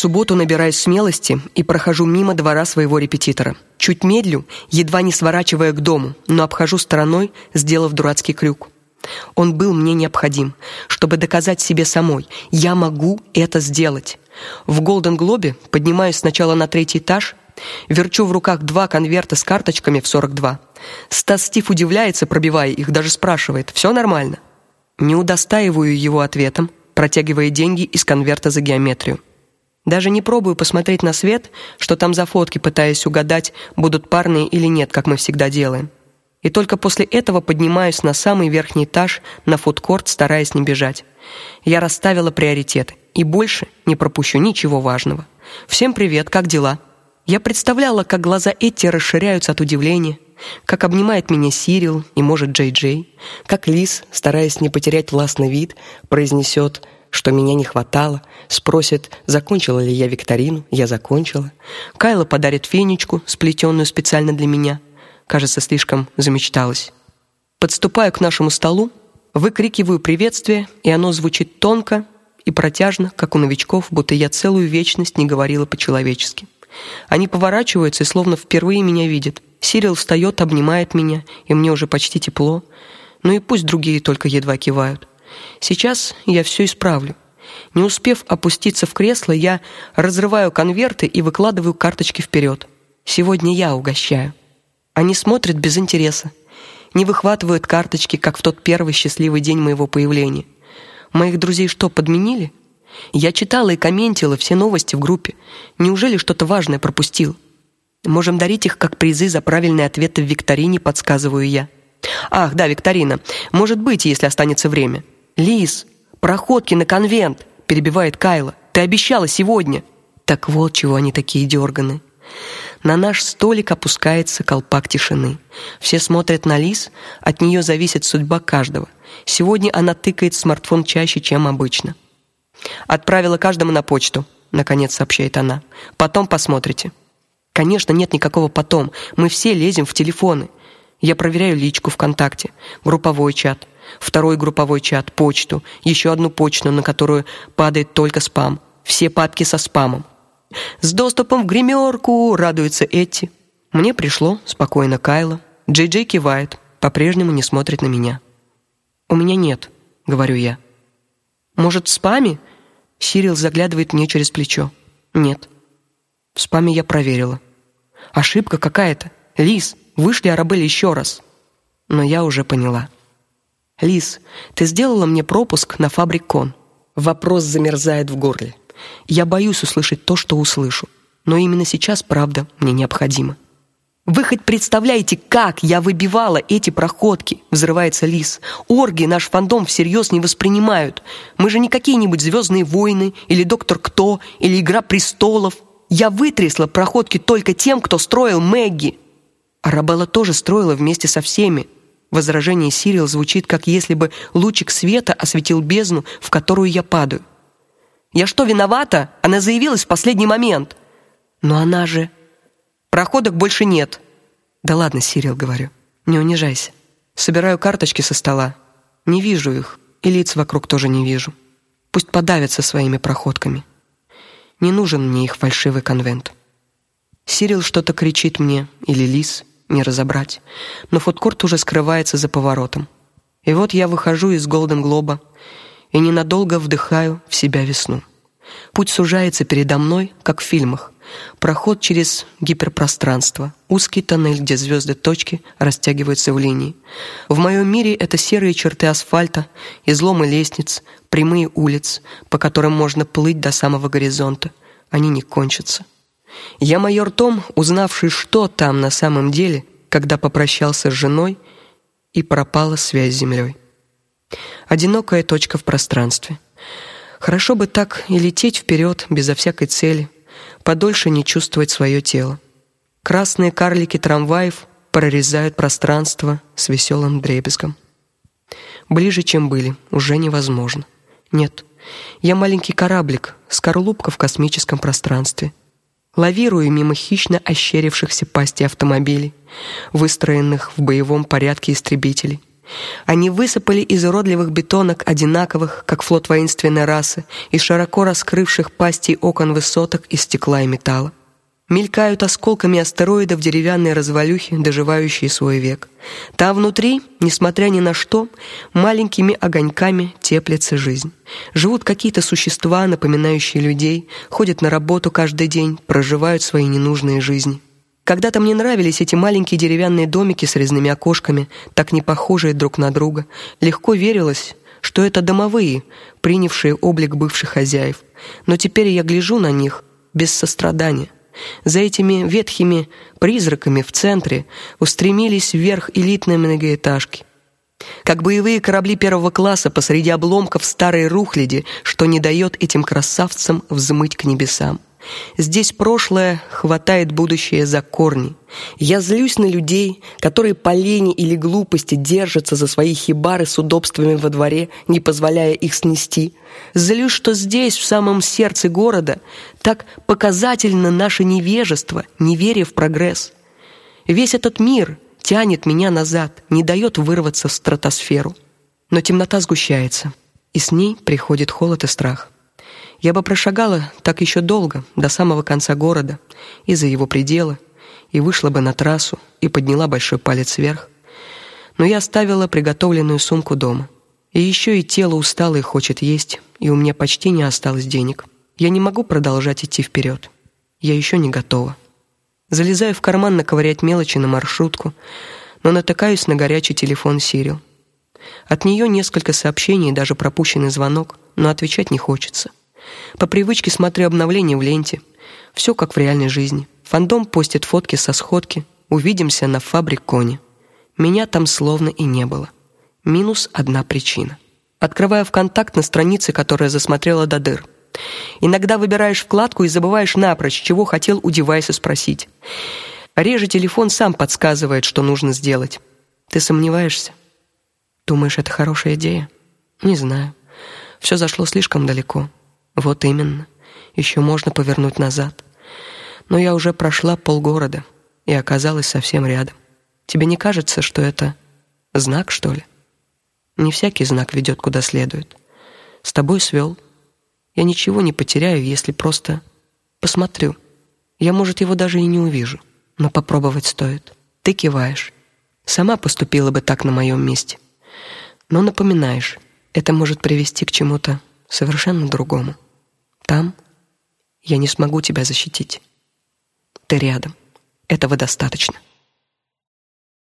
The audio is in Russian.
субботу набираюсь смелости и прохожу мимо двора своего репетитора. Чуть медлю, едва не сворачивая к дому, но обхожу стороной, сделав дурацкий крюк. Он был мне необходим, чтобы доказать себе самой, я могу это сделать. В Голден Глобе поднимаюсь сначала на третий этаж, верчу в руках два конверта с карточками в 42. Стас Стив удивляется, пробивая их, даже спрашивает: "Все нормально?" Не удостаиваю его ответом, протягивая деньги из конверта за геометрию. Даже не пробую посмотреть на свет, что там за фотки, пытаясь угадать, будут парные или нет, как мы всегда делаем. И только после этого поднимаюсь на самый верхний этаж на фудкорт, стараясь не бежать. Я расставила приоритеты и больше не пропущу ничего важного. Всем привет, как дела? Я представляла, как глаза Этти расширяются от удивления, как обнимает меня Сирил и, может, Джей-Джей, как Лис, стараясь не потерять властный вид, произнесет, что меня не хватало, спросит, закончила ли я викторину, я закончила. Кайла подарит фенечку, сплетенную специально для меня – кажется, слишком замечталась. Подступаю к нашему столу, выкрикиваю приветствие, и оно звучит тонко и протяжно, как у новичков, будто я целую вечность не говорила по-человечески. Они поворачиваются и словно впервые меня видят. Сирил встает, обнимает меня, и мне уже почти тепло. Ну и пусть другие только едва кивают. Сейчас я все исправлю. Не успев опуститься в кресло, я разрываю конверты и выкладываю карточки вперед. Сегодня я угощаю. Они смотрят без интереса, не выхватывают карточки, как в тот первый счастливый день моего появления. Моих друзей что, подменили? Я читала и комментила все новости в группе. Неужели что-то важное пропустил? Можем дарить их как призы за правильные ответы в викторине, подсказываю я. Ах, да, викторина. Может быть, если останется время. Лис, проходки на конвент, перебивает Кайла. Ты обещала сегодня. Так вот, чего они такие дерганые. На наш столик опускается колпак тишины. Все смотрят на Лис, от нее зависит судьба каждого. Сегодня она тыкает смартфон чаще, чем обычно. Отправила каждому на почту, наконец сообщает она. Потом посмотрите. Конечно, нет никакого потом. Мы все лезем в телефоны. Я проверяю личку ВКонтакте, групповой чат, второй групповой чат, почту, еще одну почту, на которую падает только спам. Все папки со спамом. С доступом в гримерку, радуется Этти. Мне пришло, спокойно Кайла. Джей-Джей кивает, по-прежнему не смотрит на меня. У меня нет, говорю я. Может, в спаме? Сирил заглядывает мне через плечо. Нет. В спаме я проверила. Ошибка какая-то. Лис, вышли Арабель еще раз. Но я уже поняла. Лис, ты сделала мне пропуск на фабрик-кон. Вопрос замерзает в горле. Я боюсь услышать то, что услышу, но именно сейчас правда мне необходима. Вы хоть представляете, как я выбивала эти проходки? Взрывается Лис. Орги наш фандом всерьез не воспринимают. Мы же не какие-нибудь звездные войны или Доктор Кто или Игра престолов. Я вытрясла проходки только тем, кто строил Мэгги. Арабелла тоже строила вместе со всеми. Возражение Сирил звучит как если бы лучик света осветил бездну, в которую я падаю. Я что, виновата? Она заявилась в последний момент. Но она же проходок больше нет. Да ладно, Сирил, говорю. Не унижайся. Собираю карточки со стола. Не вижу их, и лиц вокруг тоже не вижу. Пусть подавятся своими проходками. Не нужен мне их фальшивый конвент. Сирил что-то кричит мне или Лис, не разобрать. Но фудкорт уже скрывается за поворотом. И вот я выхожу из Голден Глоба и ненадолго вдыхаю в себя весну. Путь сужается передо мной, как в фильмах. Проход через гиперпространство, узкий тоннель, где звезды точки растягиваются в линии. В моем мире это серые черты асфальта, изломы лестниц, прямые улиц, по которым можно плыть до самого горизонта. Они не кончатся. Я майор Том, узнавший, что там на самом деле, когда попрощался с женой и пропала связь с землей. Одинокая точка в пространстве. Хорошо бы так и лететь вперед безо всякой цели, подольше не чувствовать свое тело. Красные карлики трамваев прорезают пространство с веселым дребезгом. Ближе, чем были, уже невозможно. Нет. Я маленький кораблик, скорлупка в космическом пространстве. Лавирую мимо хищно ощерившихся пастей автомобилей, выстроенных в боевом порядке истребителей Они высыпали из уродливых бетонок, одинаковых, как флот воинственной расы, из широко раскрывших пастей окон высоток из стекла и металла. Мелькают осколками астероидов деревянные развалюхи, доживающие свой век. Там внутри, несмотря ни на что, маленькими огоньками теплится жизнь. Живут какие-то существа, напоминающие людей, ходят на работу каждый день, проживают свои ненужные жизни. Когда-то мне нравились эти маленькие деревянные домики с резными окошками, так не похожие друг на друга. Легко верилось, что это домовые, принявшие облик бывших хозяев. Но теперь я гляжу на них без сострадания. За этими ветхими призраками в центре устремились вверх элитные многоэтажки. Как боевые корабли первого класса посреди обломков старой рухляди, что не дает этим красавцам взмыть к небесам. Здесь прошлое хватает будущее за корни. Я злюсь на людей, которые по лени или глупости держатся за свои хибары с удобствами во дворе, не позволяя их снести. Злюсь, что здесь, в самом сердце города, так показательно наше невежество, неверие в прогресс. Весь этот мир тянет меня назад, не дает вырваться в стратосферу. Но темнота сгущается, и с ней приходит холод и страх. Я бы прошагала так еще долго, до самого конца города и за его пределы, и вышла бы на трассу и подняла большой палец вверх. Но я оставила приготовленную сумку дома. И еще и тело устало и хочет есть, и у меня почти не осталось денег. Я не могу продолжать идти вперед. Я еще не готова. Залезаю в карман наковырять мелочи на маршрутку, но натыкаюсь на горячий телефон Сирил. От нее несколько сообщений даже пропущенный звонок, но отвечать не хочется. По привычке смотрю обновления в ленте. Все как в реальной жизни. Фандом постит фотки со сходки. Увидимся на фабриконе. Меня там словно и не было. Минус одна причина. Открываю ВКонтакт на странице, которая засмотрела до дыр. Иногда выбираешь вкладку и забываешь напрочь, чего хотел у девайса спросить. Реже телефон сам подсказывает, что нужно сделать. Ты сомневаешься? Думаешь, это хорошая идея? Не знаю. Все зашло слишком далеко. Вот именно. Еще можно повернуть назад. Но я уже прошла полгорода и оказалась совсем рядом. Тебе не кажется, что это знак, что ли? Не всякий знак ведет куда следует. С тобой свел. Я ничего не потеряю, если просто посмотрю. Я, может, его даже и не увижу, но попробовать стоит. Ты киваешь. Сама поступила бы так на моем месте. Но напоминаешь, это может привести к чему-то совершенно другому. Там я не смогу тебя защитить. Ты рядом. Этого достаточно.